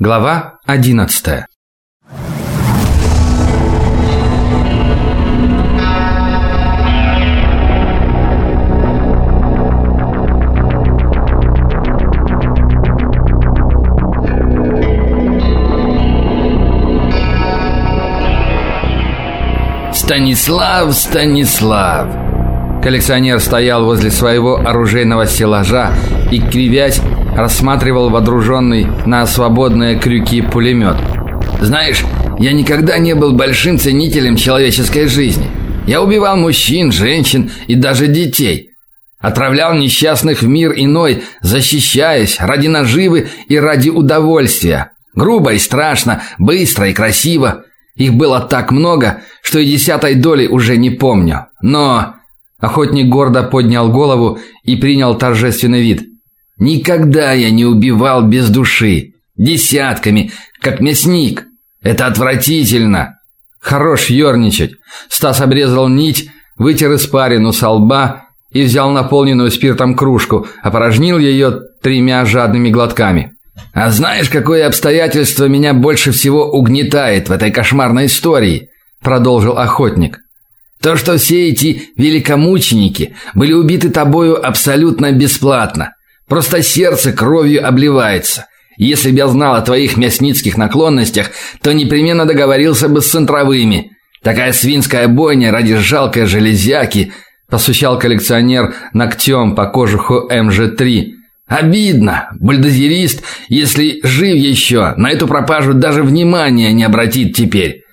Глава 11. Станислав, Станислав. Коллекционер стоял возле своего оружейного стеллажа и, кривясь, рассматривал водруженный на свободные крюки пулемет. Знаешь, я никогда не был большим ценителем человеческой жизни. Я убивал мужчин, женщин и даже детей. Отправлял несчастных в мир иной, защищаясь ради наживы и ради удовольствия. Грубо и страшно, быстро и красиво. Их было так много, что и десятой доли уже не помню. Но охотник гордо поднял голову и принял торжественный вид. Никогда я не убивал без души, десятками, как мясник. Это отвратительно. Хорош ерничать. Стас обрезал нить, вытер испарину со лба и взял наполненную спиртом кружку, опорожнил ее тремя жадными глотками. А знаешь, какое обстоятельство меня больше всего угнетает в этой кошмарной истории, продолжил охотник. То, что все эти великомученики были убиты тобою абсолютно бесплатно. Просто сердце кровью обливается. Если бы я знал о твоих мясницких наклонностях, то непременно договорился бы с центровыми. Такая свинская бойня ради жалкой железяки, посущал коллекционер ногтем по кожуху МЖ-3. Обидно. Бульдозерист, если жив еще, на эту пропажу даже внимания не обратит теперь.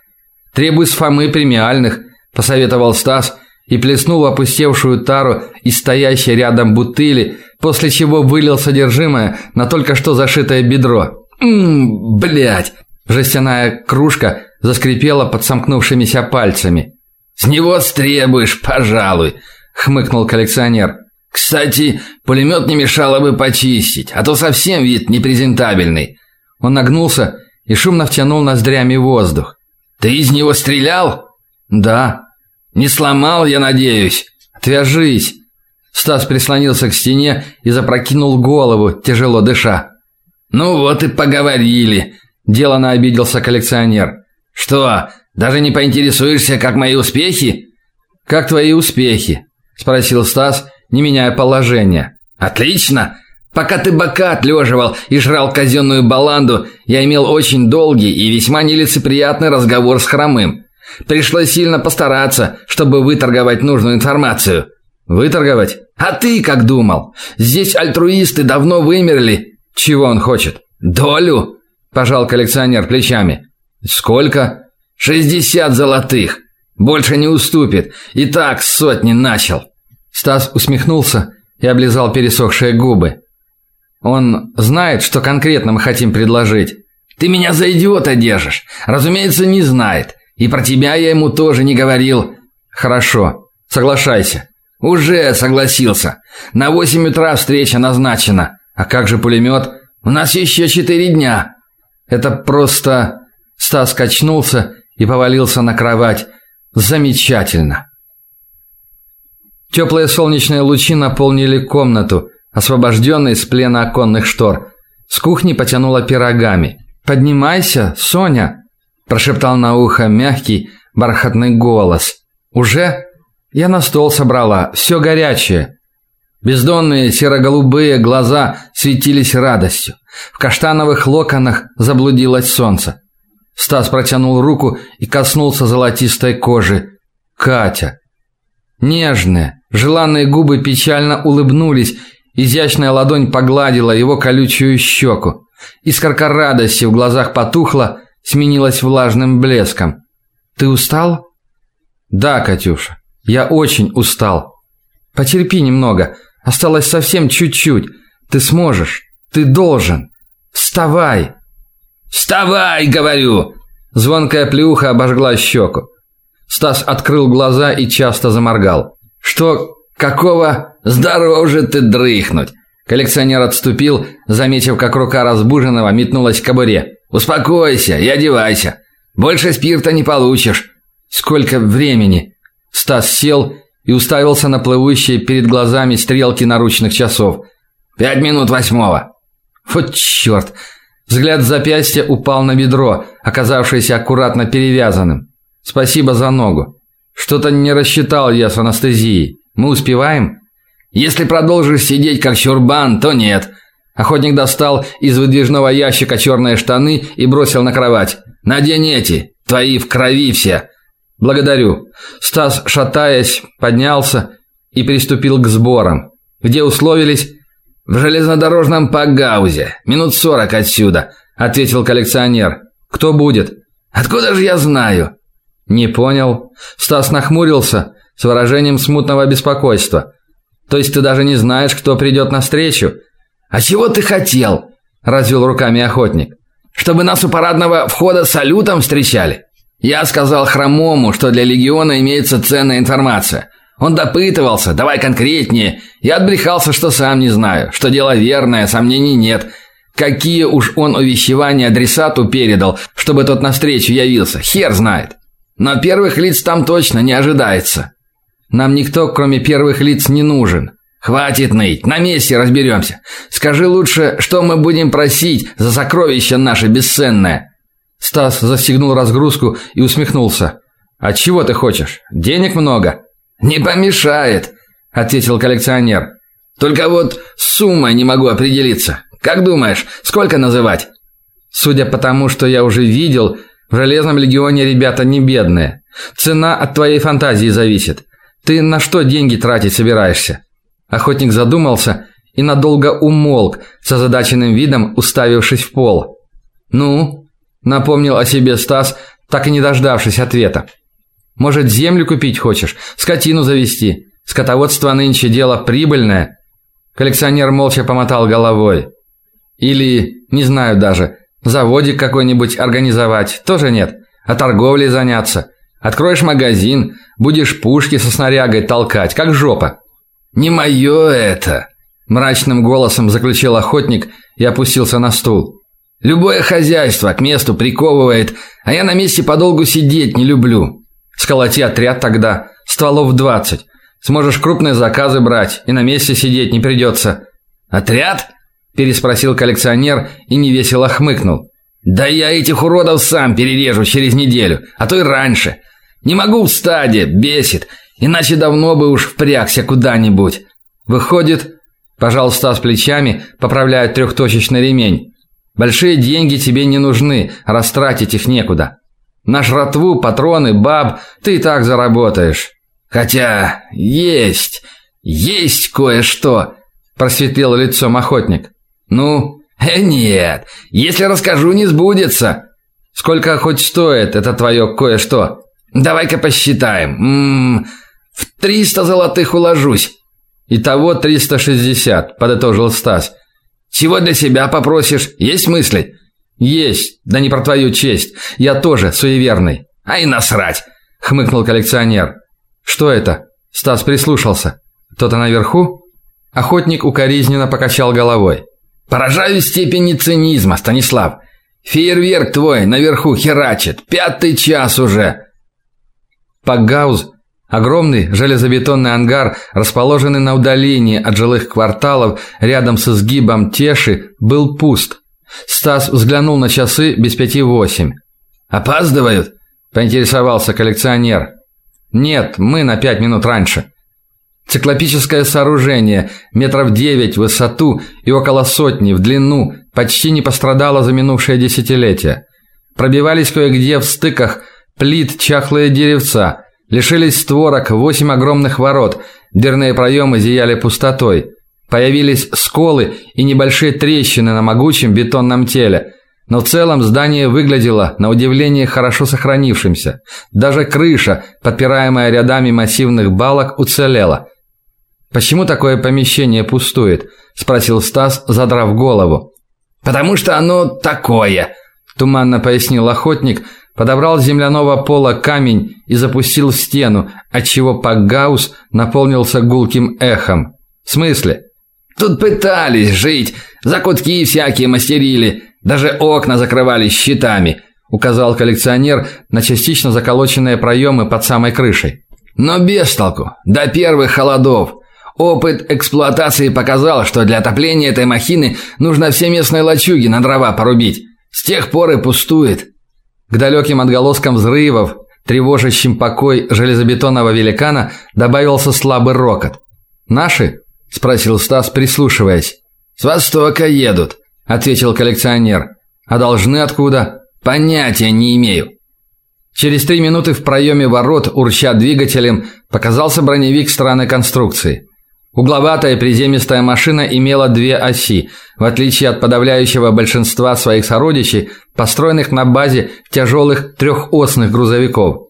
Требуй с Фомы премиальных, посоветовал Стас и плеснул опустевшую тару из стоящей рядом бутыли, после чего вылил содержимое на только что зашитое бедро. Мм, блядь. Жестяная кружка заскрипела под сомкнувшимися пальцами. С него стребуешь, пожалуй, хмыкнул коллекционер. Кстати, пулемет не мешало бы почистить, а то совсем вид непрезентабельный. Он нагнулся и шумно втянул ноздрями воздух. Ты из него стрелял? Да. Не сломал, я надеюсь. Отвяжись. Стас прислонился к стене и запрокинул голову, тяжело дыша. Ну вот и поговорили, делано обиделся коллекционер. Что, даже не поинтересуешься, как мои успехи? Как твои успехи? спросил Стас, не меняя положения. Отлично. Пока ты бока отлеживал и жрал казенную баланду, я имел очень долгий и весьма нелицеприятный разговор с Хромым. Пришлось сильно постараться, чтобы выторговать нужную информацию. Выторговать? А ты как думал? Здесь альтруисты давно вымерли. Чего он хочет? Долю? Пожал коллекционер плечами. Сколько? Шестьдесят золотых. Больше не уступит. И так сотни начал. Стас усмехнулся и облизал пересохшие губы. Он знает, что конкретно мы хотим предложить. Ты меня за идиота держишь. Разумеется, не знает. И про тебя я ему тоже не говорил. Хорошо. Соглашайся. Уже согласился. На восемь утра встреча назначена. А как же пулемет? У нас еще четыре дня. Это просто Стас качнулся и повалился на кровать. Замечательно. Теплые солнечные лучи наполнили комнату, освобожденной из плена оконных штор. С кухни потянуло пирогами. Поднимайся, Соня, прошептал на ухо мягкий, бархатный голос. Уже я на стол собрала, все горячее. Бездонные серо-голубые глаза светились радостью. В каштановых локонах заблудилось солнце. Стас протянул руку и коснулся золотистой кожи. Катя. Нежные, желанные губы печально улыбнулись, изящная ладонь погладила его колючую щеку. Искорка радости в глазах потухла, сменилась влажным блеском. Ты устал? Да, Катюша. Я очень устал. Потерпи немного. Осталось совсем чуть-чуть. Ты сможешь. Ты должен. Вставай. Вставай, говорю. Звонкая плюха обожгла щеку. Стас открыл глаза и часто заморгал. Что какого здорово же ты дрыхнуть? Коллекционер отступил, заметив, как рука разбуженного метнулась к кобуре. Успокойся и одевайся. Больше спирта не получишь. Сколько времени? Стас сел и уставился на плывущие перед глазами стрелки наручных часов. Пять минут восьмого. Вот черт! Взгляд с запястья упал на бедро, оказавшееся аккуратно перевязанным. Спасибо за ногу. Что-то не рассчитал я с анестезией. Мы успеваем? Если продолжишь сидеть как чурбан, то нет. Охотник достал из выдвижного ящика черные штаны и бросил на кровать. Надень эти, твои в крови все. Благодарю. Стас, шатаясь, поднялся и приступил к сборам. Где условились? В железнодорожном погаузе. Минут сорок отсюда, ответил коллекционер. Кто будет? Откуда же я знаю? Не понял. Стас нахмурился с выражением смутного беспокойства. То есть ты даже не знаешь, кто придет на встречу? А чего ты хотел? развел руками охотник. Чтобы нас у парадного входа салютом встречали. Я сказал Хромому, что для легиона имеется ценная информация. Он допытывался, давай конкретнее. Я отбрехался, что сам не знаю, что дело верное, сомнений нет. Какие уж он увещевания адресату передал, чтобы тот навстречу явился, хер знает. Но первых лиц там точно не ожидается. Нам никто, кроме первых лиц, не нужен. Хватит ныть, на месте разберемся. Скажи лучше, что мы будем просить за сокровище наше бесценное. Стас застегнул разгрузку и усмехнулся. А чего ты хочешь? Денег много. Не помешает, ответил коллекционер. Только вот с суммой не могу определиться. Как думаешь, сколько называть? Судя по тому, что я уже видел, в Железном легионе ребята не бедные. Цена от твоей фантазии зависит. Ты на что деньги тратить собираешься? Охотник задумался и надолго умолк, с озадаченным видом уставившись в пол. Ну, напомнил о себе Стас, так и не дождавшись ответа. Может, землю купить хочешь, скотину завести? Скотоводство нынче дело прибыльное. Коллекционер молча помотал головой. Или, не знаю даже, заводик какой-нибудь организовать, тоже нет. А торговлей заняться. Откроешь магазин, будешь пушки со снарягой толкать, как жопа. Не мое это, мрачным голосом заключил охотник и опустился на стул. Любое хозяйство к месту приковывает, а я на месте подолгу сидеть не люблю. Сколоти отряд тогда, стволов двадцать. Сможешь крупные заказы брать, и на месте сидеть не придется». «Отряд?» – переспросил коллекционер и невесело хмыкнул. «Да я этих уродов сам перережу через неделю, а то и раньше. Не могу в стаде, бесит, иначе давно бы уж впрягся куда-нибудь. Выходит, пожалуйста, с плечами, поправляя трехточечный ремень. Большие деньги тебе не нужны, растратить их некуда. На жратву, патроны, баб ты и так заработаешь. Хотя есть, есть кое-что, просветлел лицом охотник. Ну, э, нет, если расскажу, не сбудется. Сколько хоть стоит это твое кое-что? Давай-ка посчитаем. М -м, в триста золотых уложусь. Итого триста шестьдесят, подытожил Стас. Чего для себя попросишь? Есть мысли? Есть, да не про твою честь. Я тоже суеверный. Ай насрать, хмыкнул коллекционер. Что это? Стас прислушался. Кто-то наверху? Охотник укоризненно покачал головой. Поражаю степени цинизма, Станислав. Фейерверк твой наверху херачит. Пятый час уже. Пакгауз Огромный железобетонный ангар, расположенный на удалении от жилых кварталов рядом с изгибом Теши, был пуст. Стас взглянул на часы без пяти восемь. «Опаздывают?» – поинтересовался коллекционер. «Нет, мы на пять минут раньше». Циклопическое сооружение, метров девять в высоту и около сотни в длину, почти не пострадало за минувшее десятилетие. Пробивались кое-где в стыках плит чахлые деревца, лишились створок восемь огромных ворот, дверные проемы зияли пустотой. Появились сколы и небольшие трещины на могучем бетонном теле. Но в целом здание выглядело на удивление хорошо сохранившимся. Даже крыша, подпираемая рядами массивных балок, уцелела. Почему такое помещение пустует? спросил Стас, задрав голову. Потому что оно такое, туманно пояснил охотник, подобрал земляного пола камень и запустил в стену, отчего Пагаус наполнился гулким эхом. В смысле? Тут пытались жить, закутки всякие мастерили, даже окна закрывали щитами, указал коллекционер на частично заколоченные проемы под самой крышей. Но без толку. До первых холодов Опыт эксплуатации показал, что для отопления этой махины нужно все местные лачуги на дрова порубить. С тех пор и пустует. К далеким отголоскам взрывов, тревожащим покой железобетонного великана, добавился слабый рокот. «Наши?» – спросил Стас, прислушиваясь. «С востока едут», – ответил коллекционер. «А должны откуда?» «Понятия не имею». Через три минуты в проеме ворот, урча двигателем, показался броневик странной конструкции. Угловатая приземистая машина имела две оси, в отличие от подавляющего большинства своих сородичей, построенных на базе тяжелых трехосных грузовиков.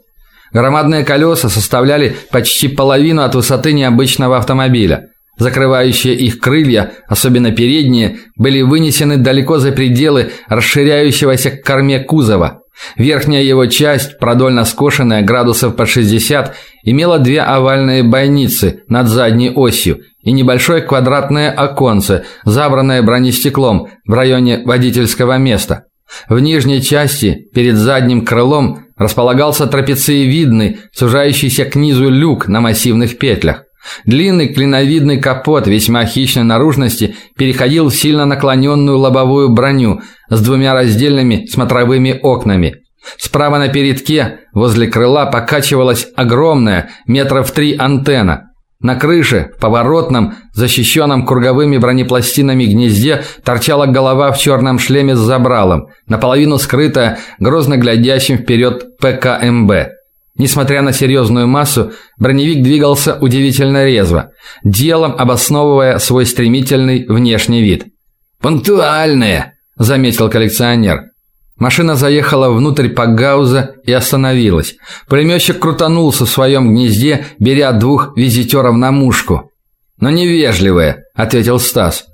Громадные колеса составляли почти половину от высоты необычного автомобиля. Закрывающие их крылья, особенно передние, были вынесены далеко за пределы расширяющегося к корме кузова. Верхняя его часть, продольно скошенная градусов под 60, имела две овальные бойницы над задней осью и небольшое квадратное оконце, забранное бронестеклом в районе водительского места. В нижней части, перед задним крылом, располагался трапециевидный, сужающийся к низу люк на массивных петлях. Длинный клиновидный капот весьма хищной наружности переходил в сильно наклоненную лобовую броню с двумя раздельными смотровыми окнами. Справа на передке, возле крыла, покачивалась огромная, метров три антенна. На крыше, в поворотном, защищенном круговыми бронепластинами гнезде, торчала голова в черном шлеме с забралом, наполовину скрытая грозно глядящим вперед ПКМБ. Несмотря на серьезную массу, броневик двигался удивительно резво, делом обосновывая свой стремительный внешний вид. «Пунктуальные», – заметил коллекционер. Машина заехала внутрь Пагауза и остановилась. Пулеметчик крутанулся в своем гнезде, беря двух визитеров на мушку. «Но невежливые», – ответил Стас.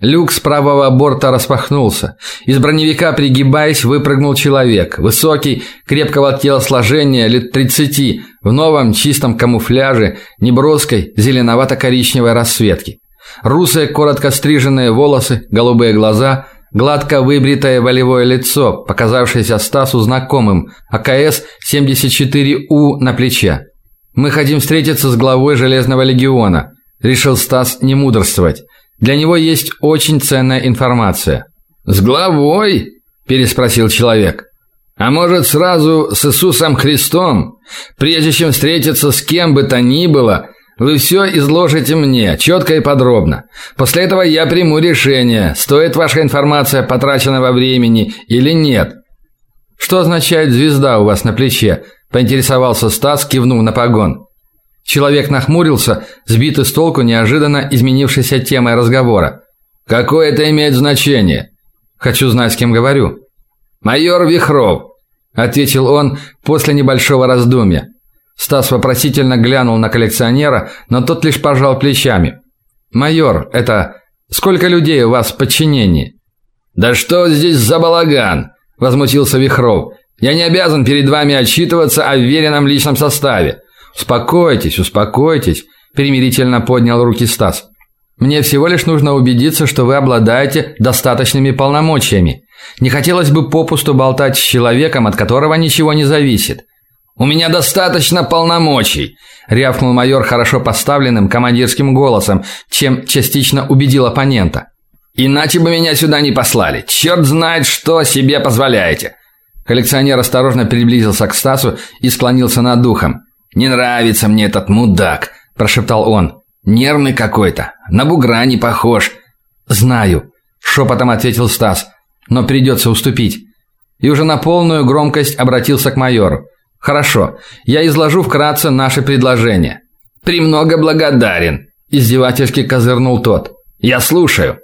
Люк с правого борта распахнулся. Из броневика, пригибаясь, выпрыгнул человек. Высокий, крепкого телосложения, лет 30, в новом чистом камуфляже, неброской, зеленовато-коричневой расцветки. Русые, коротко стриженные волосы, голубые глаза, гладко выбритое волевое лицо, показавшееся Стасу знакомым, АКС-74У на плече. «Мы хотим встретиться с главой Железного легиона», – решил Стас не мудрствовать. Для него есть очень ценная информация. С главой? переспросил человек. А может, сразу с Иисусом Христом? Прежде чем встретиться с кем бы то ни было, вы все изложите мне, четко и подробно. После этого я приму решение, стоит ваша информация потраченного времени или нет. Что означает звезда у вас на плече? поинтересовался Стас, кивнув на погон. Человек нахмурился, сбитый с толку неожиданно изменившейся темой разговора. Какое это имеет значение? Хочу знать, с кем говорю. Майор Вихров, ответил он после небольшого раздумья. Стас вопросительно глянул на коллекционера, но тот лишь пожал плечами. Майор, это сколько людей у вас в подчинении? Да что здесь за балаган? возмутился Вихров. Я не обязан перед вами отчитываться о веренном личном составе. Успокойтесь, успокойтесь, примирительно поднял руки Стас. Мне всего лишь нужно убедиться, что вы обладаете достаточными полномочиями. Не хотелось бы попусту болтать с человеком, от которого ничего не зависит. У меня достаточно полномочий, рявкнул майор хорошо поставленным командирским голосом, чем частично убедил оппонента. Иначе бы меня сюда не послали. Черт знает, что себе позволяете. Коллекционер осторожно приблизился к Стасу и склонился над духом. Не нравится мне этот мудак, прошептал он. Нервный какой-то, на бугра не похож. Знаю, шепотом ответил Стас. Но придется уступить. И уже на полную громкость обратился к майору. Хорошо, я изложу вкратце наше предложение. Премного благодарен, издевательски козырнул тот. Я слушаю.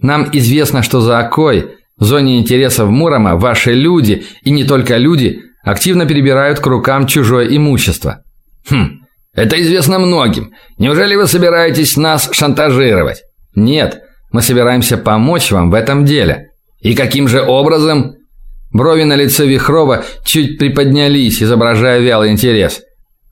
Нам известно, что за Окой, в зоне интересов Мурома, ваши люди, и не только люди, активно перебирают к рукам чужое имущество. Хм. Это известно многим. Неужели вы собираетесь нас шантажировать? Нет, мы собираемся помочь вам в этом деле. И каким же образом? Брови на лице Вихрова чуть приподнялись, изображая вялый интерес.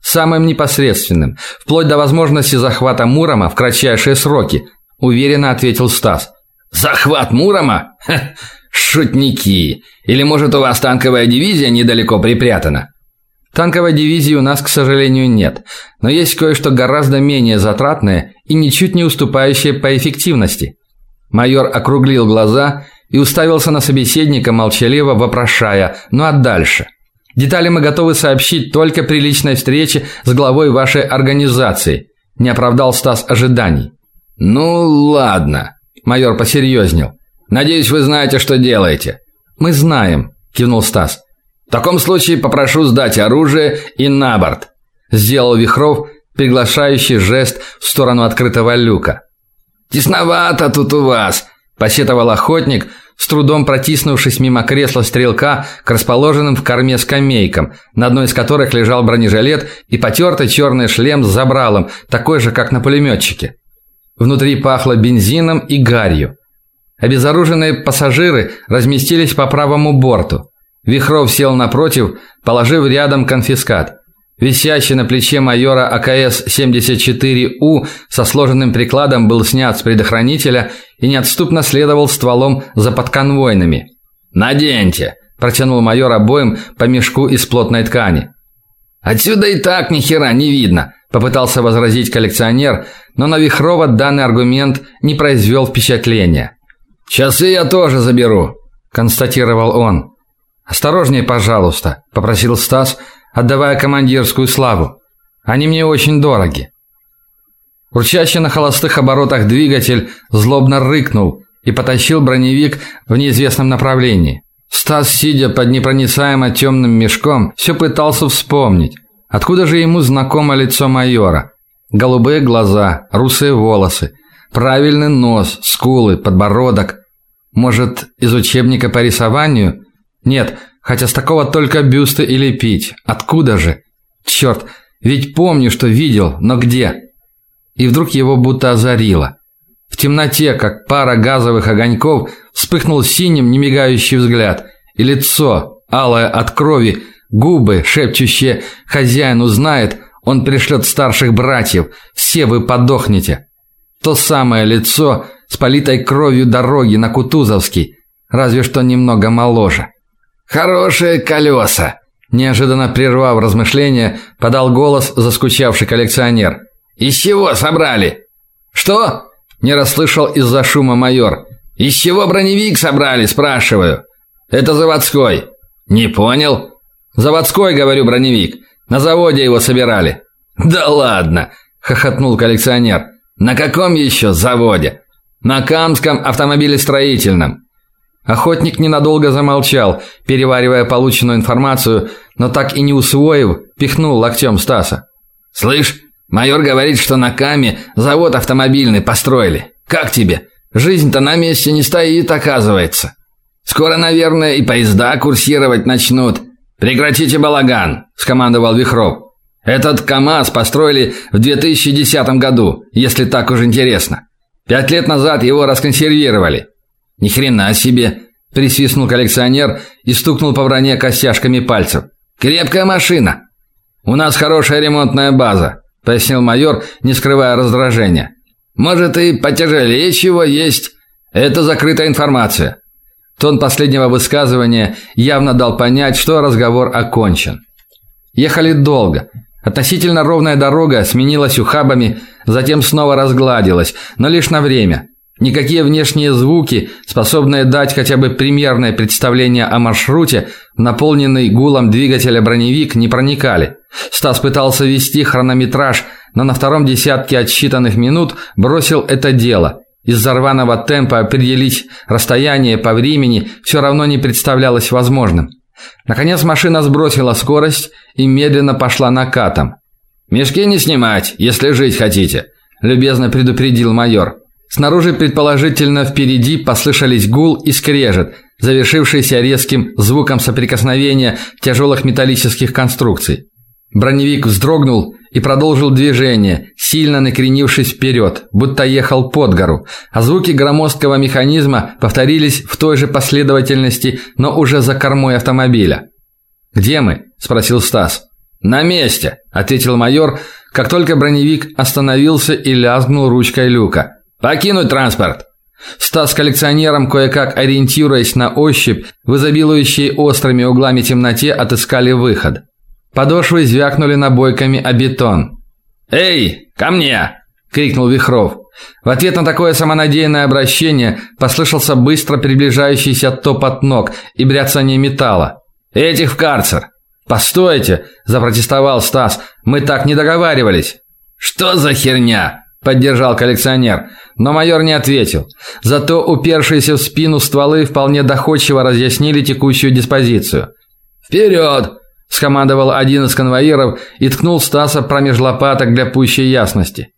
Самым непосредственным, вплоть до возможности захвата Мурома в кратчайшие сроки, уверенно ответил Стас. Захват Мурома? Ха, Шутники. Или может у вас танковая дивизия недалеко припрятана? Танковой дивизии у нас, к сожалению, нет, но есть кое-что гораздо менее затратное и ничуть не уступающее по эффективности. Майор округлил глаза и уставился на собеседника, молчаливо вопрошая: "Ну а дальше?" Детали мы готовы сообщить только при личной встрече с главой вашей организации. Не оправдал Стас ожиданий. Ну, ладно. Майор посерьезнел. Надеюсь, вы знаете, что делаете. Мы знаем, кивнул Стас. В таком случае попрошу сдать оружие и на борт. Сделал Вихров приглашающий жест в сторону открытого люка. Тесновато тут у вас, посетовал охотник, с трудом протиснувшись мимо кресла стрелка к расположенным в корме скамейкам, на одной из которых лежал бронежилет и потертый черный шлем с забралом, такой же, как на пулеметчике. Внутри пахло бензином и гарью. Обезоруженные пассажиры разместились по правому борту. Вихров сел напротив, положив рядом конфискат. Висящий на плече майора АКС-74У со сложенным прикладом был снят с предохранителя и неотступно следовал стволом за подконвойными. "Наденьте", протянул майор обоим по мешку из плотной ткани. Отсюда и так ни хера не видно, попытался возразить коллекционер, но на Вихрова данный аргумент не произвел впечатления. "Часы я тоже заберу", констатировал он. "Осторожнее, пожалуйста", попросил Стас отдавая командирскую славу. Они мне очень дороги. Урчащий на холостых оборотах двигатель злобно рыкнул и потащил броневик в неизвестном направлении. Стас, сидя под непроницаемо темным мешком, все пытался вспомнить, откуда же ему знакомо лицо майора. Голубые глаза, русые волосы, правильный нос, скулы, подбородок. Может, из учебника по рисованию? Нет, Хотя с такого только бюсты и лепить. Откуда же? Черт, ведь помню, что видел, но где? И вдруг его будто озарило. В темноте, как пара газовых огоньков, вспыхнул синим немигающий взгляд, и лицо, алое от крови, губы, шепчущие: "Хозяин узнает, он пришлет старших братьев, все вы подохнете". То самое лицо с политой кровью дороги на Кутузовский, разве что немного моложе. Хорошие колеса!» Неожиданно прервав размышления, подал голос заскучавший коллекционер. Из чего собрали? Что? Не расслышал из-за шума майор. Из чего броневик собрали, спрашиваю. Это заводской. Не понял. Заводской, говорю, броневик. На заводе его собирали. Да ладно, хохотнул коллекционер. На каком еще заводе? На Камском автомобилестроительном. Охотник ненадолго замолчал, переваривая полученную информацию, но так и не усвоив, пихнул локтем Стаса. Слышь, майор говорит, что на Каме завод автомобильный построили. Как тебе? Жизнь-то на месте не стоит, оказывается. Скоро, наверное, и поезда курсировать начнут. Прекратите балаган, скомандовал Вихров. Этот КАМАЗ построили в 2010 году, если так уж интересно. Пять лет назад его расконсервировали. Ни хрена себе, присвистнул коллекционер и стукнул по броне костяшками пальцев. Крепкая машина. У нас хорошая ремонтная база, пояснил майор, не скрывая раздражения. Может и потяжелее чего есть. Это закрытая информация. Тон последнего высказывания явно дал понять, что разговор окончен. Ехали долго. Относительно ровная дорога сменилась ухабами, затем снова разгладилась, но лишь на время. Никакие внешние звуки, способные дать хотя бы примерное представление о маршруте, наполненный гулом двигателя броневик, не проникали. Стас пытался вести хронометраж, но на втором десятке отсчитанных минут бросил это дело. Из-за рваного темпа определить расстояние по времени все равно не представлялось возможным. Наконец машина сбросила скорость и медленно пошла накатом. «Мешки не снимать, если жить хотите», – любезно предупредил майор. Снаружи, предположительно, впереди послышались гул и скрежет, завершившийся резким звуком соприкосновения тяжелых металлических конструкций. Броневик вздрогнул и продолжил движение, сильно накренившись вперед, будто ехал под гору, а звуки громоздкого механизма повторились в той же последовательности, но уже за кормой автомобиля. "Где мы?" спросил Стас. "На месте", ответил майор, как только броневик остановился и лязгнул ручкой люка. Покинуть транспорт. Стас с коллекционером, кое-как ориентируясь на ощупь, в изобилующей острыми углами темноте отыскали выход. Подошвы звякнули набойками о бетон. «Эй, ко мне!» – крикнул Вихров. В ответ на такое самонадеянное обращение послышался быстро приближающийся топот ног и бряцание металла. «Этих в карцер!» «Постойте!» – запротестовал Стас. «Мы так не договаривались!» «Что за херня?» – поддержал коллекционер. Но майор не ответил. Зато упершиеся в спину стволы вполне доходчиво разъяснили текущую диспозицию. «Вперед!» – скомандовал один из конвоиров и ткнул Стаса промеж лопаток для пущей ясности.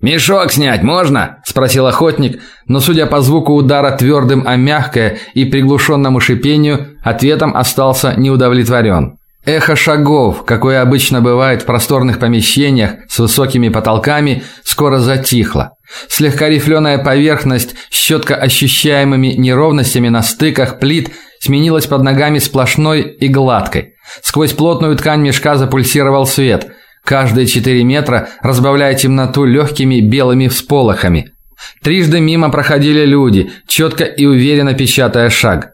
«Мешок снять можно?» – спросил охотник, но, судя по звуку удара твердым о мягкое и приглушенному шипению, ответом остался неудовлетворен. Эхо шагов, какое обычно бывает в просторных помещениях с высокими потолками, скоро затихло. Слегка рифленая поверхность с четко ощущаемыми неровностями на стыках плит сменилась под ногами сплошной и гладкой. Сквозь плотную ткань мешка запульсировал свет, каждые четыре метра разбавляя темноту легкими белыми всполохами. Трижды мимо проходили люди, четко и уверенно печатая шаг.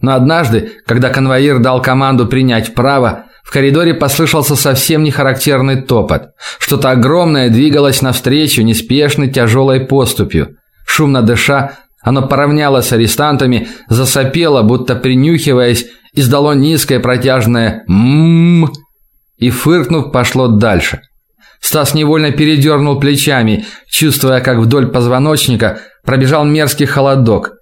Но однажды, когда конвоир дал команду принять вправо, в коридоре послышался совсем нехарактерный топот. Что-то огромное двигалось навстречу неспешной тяжелой поступью. Шумно дыша, оно поравнялось с арестантами, засопело, будто принюхиваясь, издало низкое протяжное «ммм» и, фыркнув, пошло дальше. Стас невольно передернул плечами, чувствуя, как вдоль позвоночника пробежал мерзкий холодок –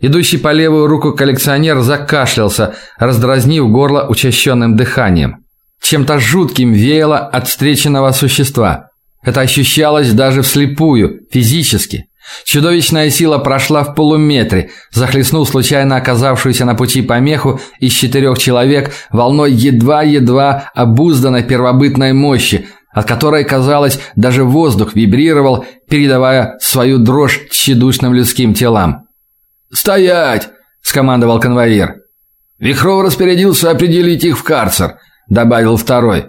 Идущий по левую руку коллекционер закашлялся, раздразнив горло учащенным дыханием. Чем-то жутким веяло от встреченного существа. Это ощущалось даже вслепую, физически. Чудовищная сила прошла в полуметре, захлестнув случайно оказавшуюся на пути помеху из четырех человек волной едва-едва обузданной первобытной мощи, от которой, казалось, даже воздух вибрировал, передавая свою дрожь тщедушным людским телам. «Стоять!» – скомандовал конвоир. «Вихров распорядился определить их в карцер», – добавил второй.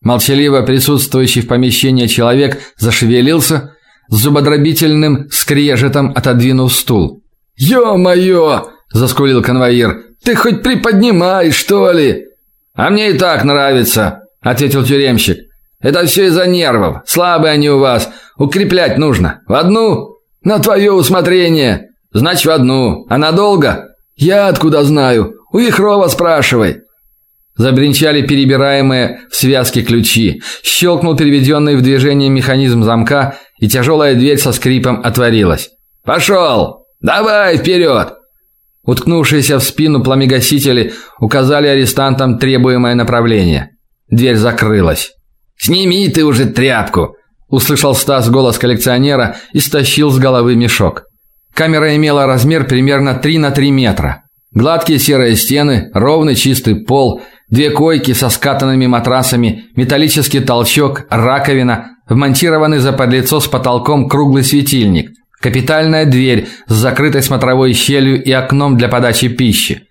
Молчаливо присутствующий в помещении человек зашевелился, с зубодробительным скрежетом отодвинув стул. «Ё-моё!» – заскулил конвоир. «Ты хоть приподнимай, что ли?» «А мне и так нравится», – ответил тюремщик. «Это все из-за нервов. Слабые они у вас. Укреплять нужно. В одну? На твое усмотрение!» Значит, в одну. А надолго? Я откуда знаю? У Вихрова спрашивай. Забринчали перебираемые в связке ключи. Щелкнул переведенный в движение механизм замка, и тяжелая дверь со скрипом отворилась. «Пошел! Давай вперед!» Уткнувшиеся в спину пламегасители указали арестантам требуемое направление. Дверь закрылась. «Сними ты уже тряпку!» услышал Стас голос коллекционера и стащил с головы мешок. Камера имела размер примерно 3 на 3 метра. Гладкие серые стены, ровный чистый пол, две койки со скатанными матрасами, металлический толчок, раковина, вмонтированный за подлицо с потолком круглый светильник, капитальная дверь с закрытой смотровой щелью и окном для подачи пищи.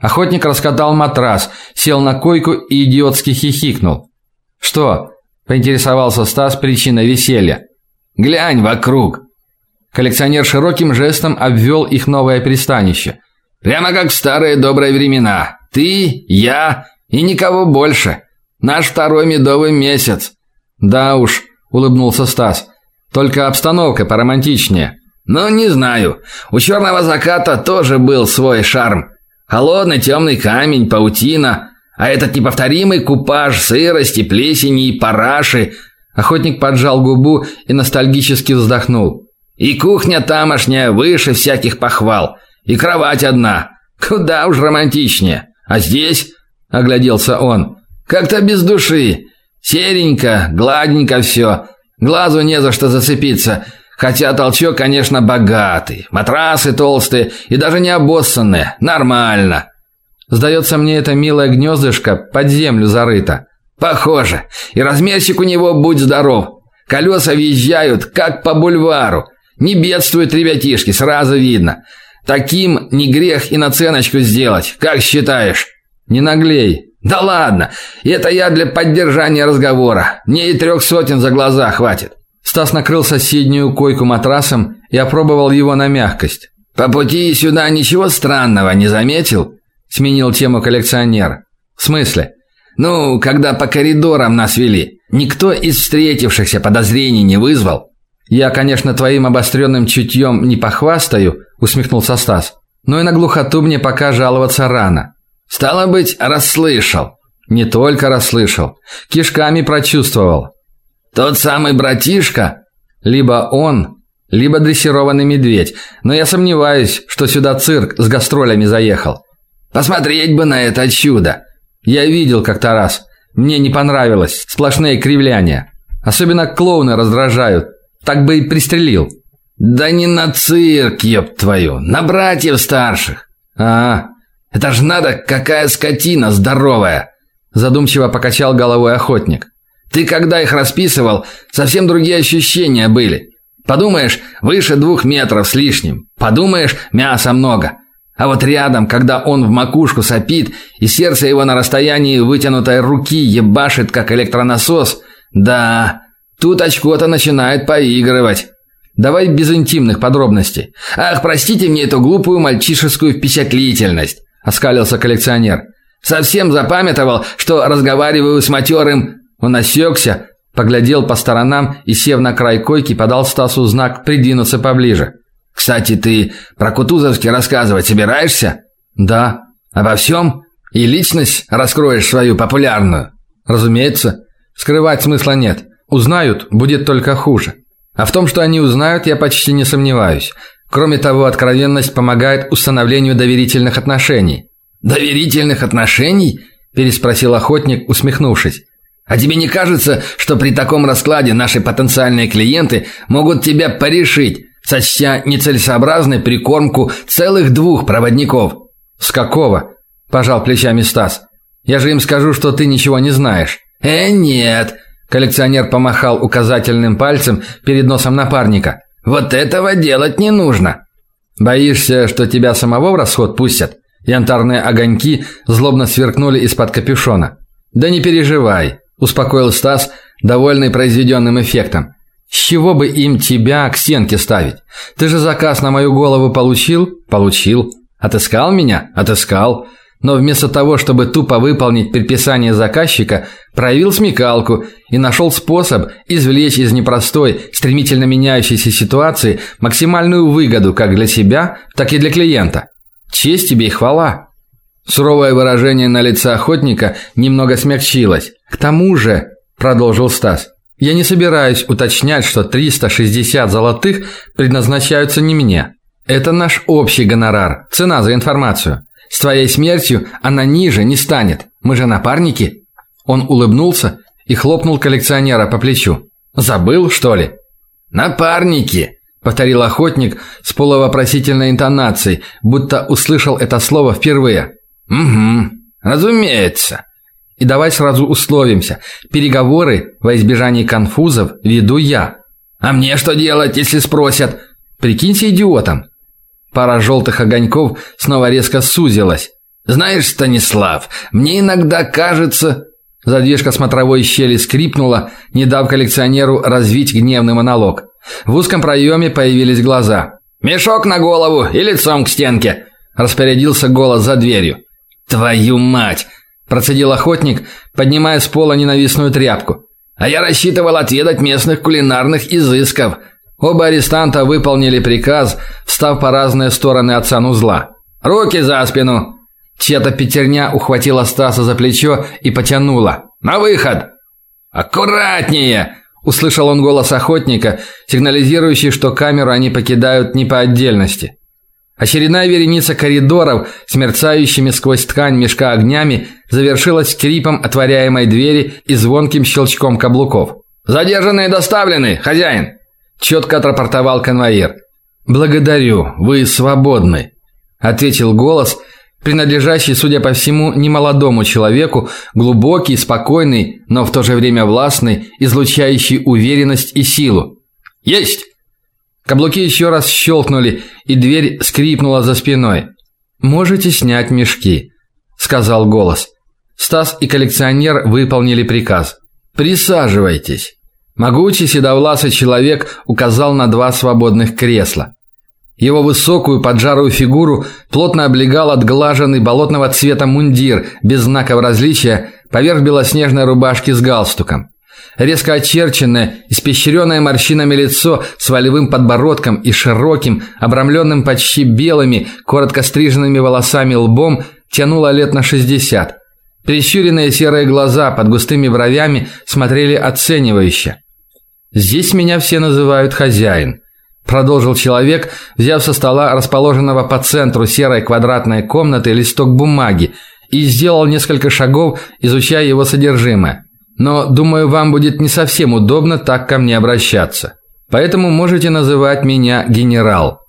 Охотник раскатал матрас, сел на койку и идиотски хихикнул. «Что?» – поинтересовался Стас причиной веселья. «Глянь вокруг!» Коллекционер широким жестом обвел их новое пристанище. Прямо как в старые добрые времена. Ты, я и никого больше. Наш второй медовый месяц. Да уж, улыбнулся Стас. Только обстановка поромантичнее. Ну, не знаю. У черного заката тоже был свой шарм. Холодный темный камень, паутина, а этот неповторимый купаж сырости, плесени и параши. Охотник поджал губу и ностальгически вздохнул. И кухня тамошняя выше всяких похвал, и кровать одна. Куда уж романтичнее. А здесь, огляделся он, как-то без души. Серенько, гладненько все. Глазу не за что зацепиться. Хотя толчок, конечно, богатый. Матрасы толстые и даже не обоссанные. Нормально. Сдается мне это милое гнездышко под землю зарыто. Похоже. И размерчик у него будь здоров. Колеса въезжают, как по бульвару. Не бедствуют ребятишки, сразу видно. Таким не грех и наценочку сделать. Как считаешь? Не наглей. Да ладно. Это я для поддержания разговора. Мне и трех сотен за глаза хватит. Стас накрыл соседнюю койку матрасом и опробовал его на мягкость. По пути сюда ничего странного не заметил? Сменил тему коллекционер. В смысле? Ну, когда по коридорам нас вели, никто из встретившихся подозрений не вызвал. Я, конечно, твоим обостренным чутьем не похвастаю, усмехнулся Стас. Но и на глухоту мне пока жаловаться рано. Стало быть, расслышал. Не только расслышал, кишками прочувствовал. Тот самый братишка, либо он, либо дрессированный медведь, но я сомневаюсь, что сюда цирк с гастролями заехал. Посмотреть бы на это чудо. Я видел как-то раз. Мне не понравилось, сплошные кривляния. Особенно клоуны раздражают. Так бы и пристрелил. Да не на цирк, ёб твою, на братьев старших. А, это ж надо, какая скотина здоровая. Задумчиво покачал головой охотник. Ты когда их расписывал, совсем другие ощущения были. Подумаешь, выше двух метров с лишним. Подумаешь, мяса много. А вот рядом, когда он в макушку сопит, и сердце его на расстоянии вытянутой руки ебашит, как электронасос, да, тут очко-то начинает поигрывать. Давай без интимных подробностей. Ах, простите мне эту глупую мальчишескую впечатлительность, оскалился коллекционер. Совсем запамятовал, что разговариваю с матерым он осекся, поглядел по сторонам и, сев на край койки, подал Стасу знак придвинуться поближе. «Кстати, ты про Кутузовский рассказывать собираешься?» «Да». «Обо всем? И личность раскроешь свою популярную?» «Разумеется. Скрывать смысла нет. Узнают, будет только хуже. А в том, что они узнают, я почти не сомневаюсь. Кроме того, откровенность помогает установлению доверительных отношений». «Доверительных отношений?» – переспросил охотник, усмехнувшись. А тебе не кажется, что при таком раскладе наши потенциальные клиенты могут тебя порешить, сочтя нецелесообразной прикормку целых двух проводников? С какого? пожал плечами Стас. Я же им скажу, что ты ничего не знаешь. Э, нет, коллекционер помахал указательным пальцем перед носом напарника. Вот этого делать не нужно. Боишься, что тебя самого в расход пустят? Янтарные огоньки злобно сверкнули из-под капюшона. Да не переживай, успокоил Стас, довольный произведенным эффектом. С чего бы им тебя к стенке ставить? Ты же заказ на мою голову получил? Получил. Отыскал меня? Отыскал. Но вместо того, чтобы тупо выполнить предписание заказчика, проявил смекалку и нашел способ извлечь из непростой, стремительно меняющейся ситуации максимальную выгоду как для себя, так и для клиента. Честь тебе и хвала. Суровое выражение на лице охотника немного смягчилось. К тому же, продолжил Стас, я не собираюсь уточнять, что 360 золотых предназначаются не мне. Это наш общий гонорар, цена за информацию. С твоей смертью она ниже не станет. Мы же напарники. Он улыбнулся и хлопнул коллекционера по плечу. Забыл, что ли? Напарники, повторил охотник с полувопросительной интонацией, будто услышал это слово впервые. Угу. Разумеется. И давай сразу условимся. Переговоры во избежание конфузов веду я. А мне что делать, если спросят? Прикинься идиотом. Пара желтых огоньков снова резко сузилась. Знаешь, Станислав, мне иногда кажется, задвижка смотровой щели скрипнула, не дав коллекционеру развить гневный монолог. В узком проеме появились глаза. Мешок на голову и лицом к стенке, распорядился голос за дверью. Твою мать, процедил охотник, поднимая с пола ненавистную тряпку. А я рассчитывал отведать местных кулинарных изысков. Оба арестанта выполнили приказ, встав по разные стороны от санузла. Руки за спину. Чья-то пятерня ухватила Стаса за плечо и потянула. На выход. Аккуратнее, услышал он голос охотника, сигнализирующий, что камеру они покидают не по отдельности. Очередная вереница коридоров с мерцающими сквозь ткань мешка огнями завершилась скрипом отворяемой двери и звонким щелчком каблуков. Задержанные доставлены, хозяин, четко отрапортовал конвоир. Благодарю, вы свободны, ответил голос, принадлежащий, судя по всему, немолодому человеку, глубокий, спокойный, но в то же время властный, излучающий уверенность и силу. Есть Каблуки еще раз щелкнули, и дверь скрипнула за спиной. Можете снять мешки, сказал голос. Стас и коллекционер выполнили приказ. Присаживайтесь. Могучий седовласый человек указал на два свободных кресла. Его высокую поджарую фигуру плотно облегал отглаженный болотного цвета мундир без знаков различия, поверх белоснежной рубашки с галстуком. Резко очерченное, испещренное морщинами лицо с волевым подбородком и широким, обрамленным почти белыми, коротко стриженными волосами лбом тянуло лет на шестьдесят. Прищуренные серые глаза под густыми бровями смотрели оценивающе. Здесь меня все называют хозяин, продолжил человек, взяв со стола расположенного по центру серой квадратной комнаты листок бумаги и сделал несколько шагов, изучая его содержимое. Но, думаю, вам будет не совсем удобно так ко мне обращаться. Поэтому можете называть меня генерал.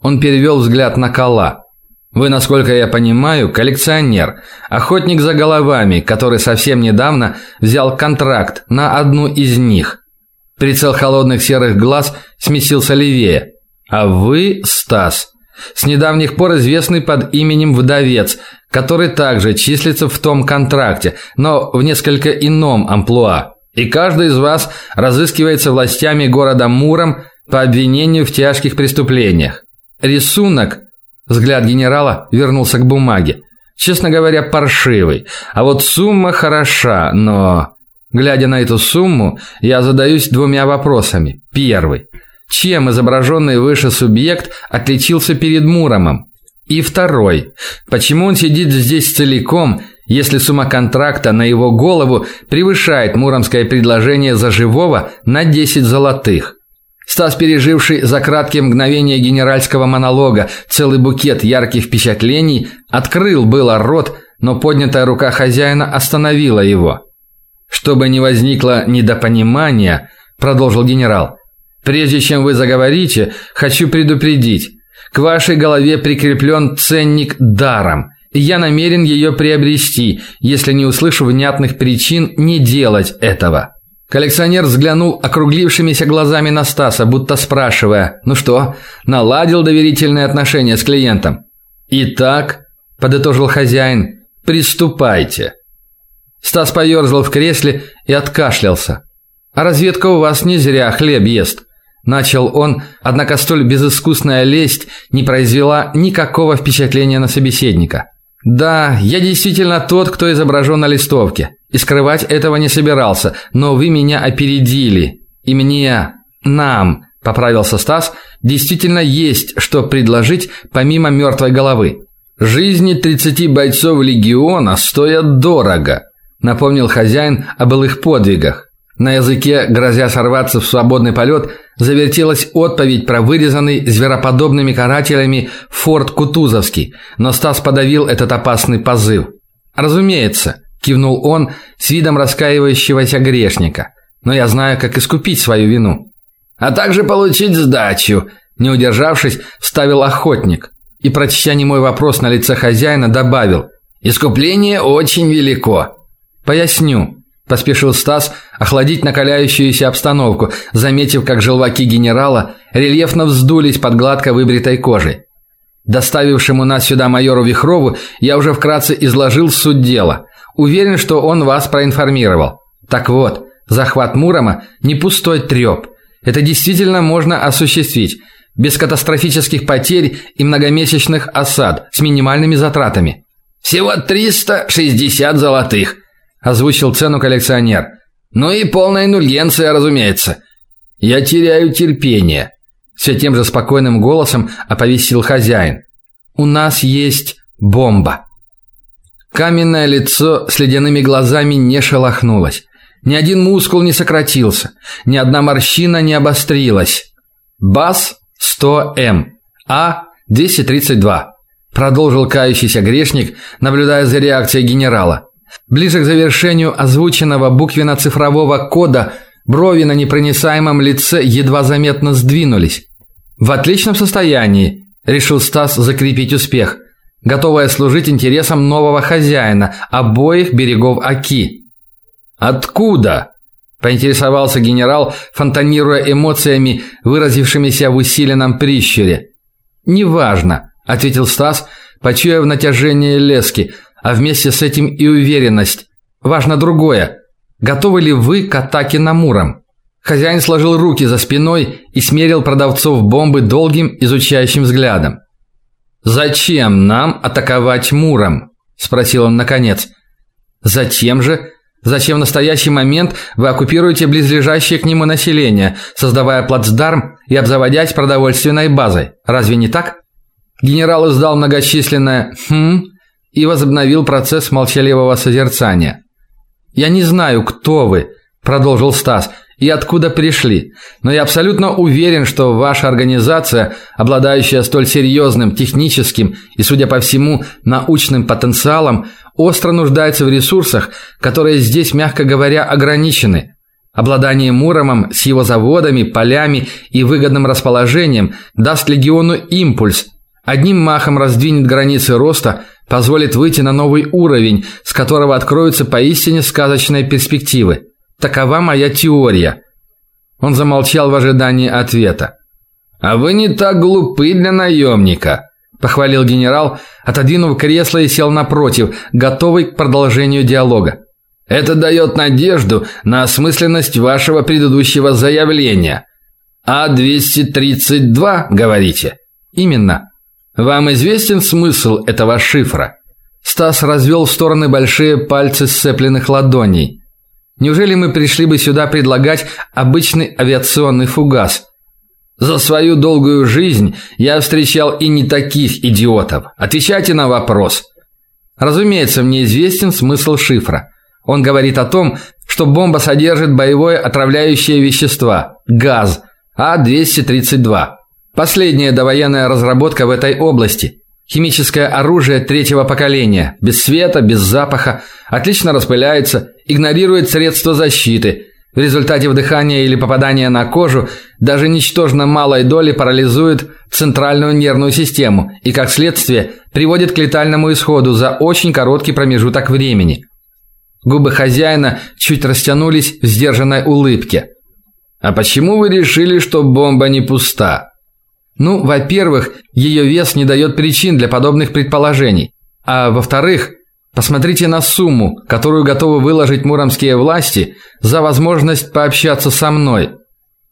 Он перевел взгляд на Кала. Вы, насколько я понимаю, коллекционер, охотник за головами, который совсем недавно взял контракт на одну из них. Прицел холодных серых глаз сместился левее. А вы, Стас, с недавних пор известный под именем Вдовец, который также числится в том контракте, но в несколько ином амплуа. И каждый из вас разыскивается властями города Муром по обвинению в тяжких преступлениях. Рисунок, взгляд генерала вернулся к бумаге. Честно говоря, паршивый. А вот сумма хороша, но глядя на эту сумму, я задаюсь двумя вопросами. Первый: чем изображенный выше субъект отличился перед Муромом? И второй. Почему он сидит здесь целиком, если сумма контракта на его голову превышает муромское предложение за живого на 10 золотых? Стас, переживший за краткие мгновения генеральского монолога целый букет ярких впечатлений, открыл было рот, но поднятая рука хозяина остановила его. Чтобы не возникло недопонимания, продолжил генерал. Прежде чем вы заговорите, хочу предупредить. К вашей голове прикреплен ценник даром. И я намерен ее приобрести, если не услышу внятных причин не делать этого. Коллекционер взглянул округлившимися глазами на Стаса, будто спрашивая: "Ну что, наладил доверительные отношения с клиентом?" "Итак", подытожил хозяин, "приступайте". Стас поерзал в кресле и откашлялся. А разведка у вас не зря хлеб ест. Начал он, однако столь безыскусная лесть не произвела никакого впечатления на собеседника. Да, я действительно тот, кто изображен на листовке, и скрывать этого не собирался, но вы меня опередили. И мне, нам, поправился Стас, действительно есть что предложить помимо мертвой головы. Жизни 30 бойцов легиона стоят дорого, напомнил хозяин о былых подвигах. На языке, грозя сорваться в свободный полет, завертелась отповедь про вырезанный звероподобными карателями форт Кутузовский, но Стас подавил этот опасный позыв. "Разумеется", кивнул он с видом раскаивающегося грешника. "Но я знаю, как искупить свою вину, а также получить сдачу", не удержавшись, вставил охотник и прочтя мой вопрос на лице хозяина, добавил: "Искупление очень велико". Поясню. Поспешил Стас охладить накаляющуюся обстановку, заметив, как желваки генерала рельефно вздулись под гладко выбритой кожей. Доставившему нас сюда майору Вихрову я уже вкратце изложил суть дела. Уверен, что он вас проинформировал. Так вот, захват Мурома не пустой треп. Это действительно можно осуществить без катастрофических потерь и многомесячных осад с минимальными затратами. Всего 360 золотых, озвучил цену коллекционер. Ну и полная индульгенция, разумеется. Я теряю терпение, все тем же спокойным голосом оповестил хозяин. У нас есть бомба. Каменное лицо с ледяными глазами не шелохнулось. Ни один мускул не сократился, ни одна морщина не обострилась. БАС 100М, А 232. Продолжил кающийся грешник, наблюдая за реакцией генерала. Ближе к завершению озвученного буквенно-цифрового кода брови на непроницаемом лице едва заметно сдвинулись. В отличном состоянии, решил Стас закрепить успех, готовая служить интересам нового хозяина обоих берегов Оки. Откуда? поинтересовался генерал, фонтанируя эмоциями, выразившимися в усиленном прищуре. Неважно, ответил Стас, почуяв натяжение лески а вместе с этим и уверенность. Важно другое. Готовы ли вы к атаке на Муром? Хозяин сложил руки за спиной и смерил продавцов бомбы долгим изучающим взглядом. Зачем нам атаковать Муром? спросил он наконец. Затем же, зачем в настоящий момент вы оккупируете близлежащее к нему население, создавая плацдарм и обзаводясь продовольственной базой? Разве не так? Генерал издал многочисленное «хм» и возобновил процесс молчаливого созерцания. «Я не знаю, кто вы», – продолжил Стас, – «и откуда пришли, но я абсолютно уверен, что ваша организация, обладающая столь серьезным техническим и, судя по всему, научным потенциалом, остро нуждается в ресурсах, которые здесь, мягко говоря, ограничены». Обладание Муромом с его заводами, полями и выгодным расположением даст легиону импульс, одним махом раздвинет границы роста, позволит выйти на новый уровень, с которого откроются поистине сказочные перспективы. Такова моя теория. Он замолчал в ожидании ответа. А вы не так глупы для наемника», – похвалил генерал, отодвинув кресло и сел напротив, готовый к продолжению диалога. Это дает надежду на осмысленность вашего предыдущего заявления. А232, говорите? Именно. Вам известен смысл этого шифра? Стас развел в стороны большие пальцы сцепленных ладоней. Неужели мы пришли бы сюда предлагать обычный авиационный фугас? За свою долгую жизнь я встречал и не таких идиотов. Отвечайте на вопрос. Разумеется, мне известен смысл шифра. Он говорит о том, что бомба содержит боевое отравляющее вещество газ А232. Последняя довоенная разработка в этой области. Химическое оружие третьего поколения, без света, без запаха, отлично распыляется, игнорирует средства защиты. В результате вдыхания или попадания на кожу даже ничтожно малой доли парализует центральную нервную систему и как следствие приводит к летальному исходу за очень короткий промежуток времени. Губы хозяина чуть растянулись в сдержанной улыбке. А почему вы решили, что бомба не пуста? Ну, во-первых, ее вес не дает причин для подобных предположений. А во-вторых, посмотрите на сумму, которую готовы выложить муромские власти за возможность пообщаться со мной.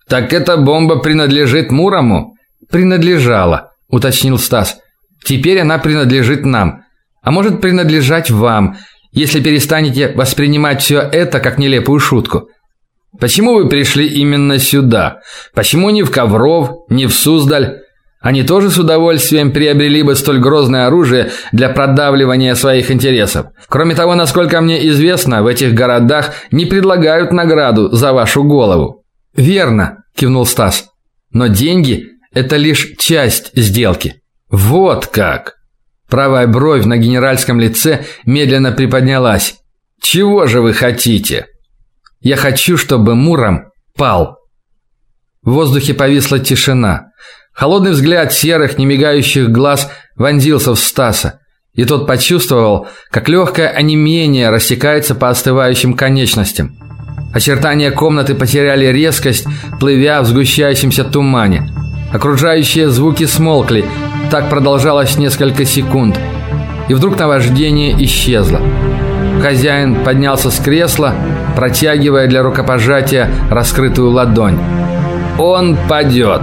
Так эта бомба принадлежит Мурому? Принадлежала, уточнил Стас. Теперь она принадлежит нам. А может принадлежать вам, если перестанете воспринимать все это как нелепую шутку. Почему вы пришли именно сюда? Почему не в Ковров, не в Суздаль? Они тоже с удовольствием приобрели бы столь грозное оружие для продавливания своих интересов. Кроме того, насколько мне известно, в этих городах не предлагают награду за вашу голову. Верно, кивнул Стас. Но деньги это лишь часть сделки. Вот как. Правая бровь на генеральском лице медленно приподнялась. Чего же вы хотите? Я хочу, чтобы Муром пал. В воздухе повисла тишина. Холодный взгляд серых, немигающих глаз вонзился в Стаса, и тот почувствовал, как легкое онемение растекается по остывающим конечностям. Очертания комнаты потеряли резкость, плывя в сгущающемся тумане. Окружающие звуки смолкли. Так продолжалось несколько секунд. И вдруг наваждение исчезло. Хозяин поднялся с кресла, протягивая для рукопожатия раскрытую ладонь. Он падет.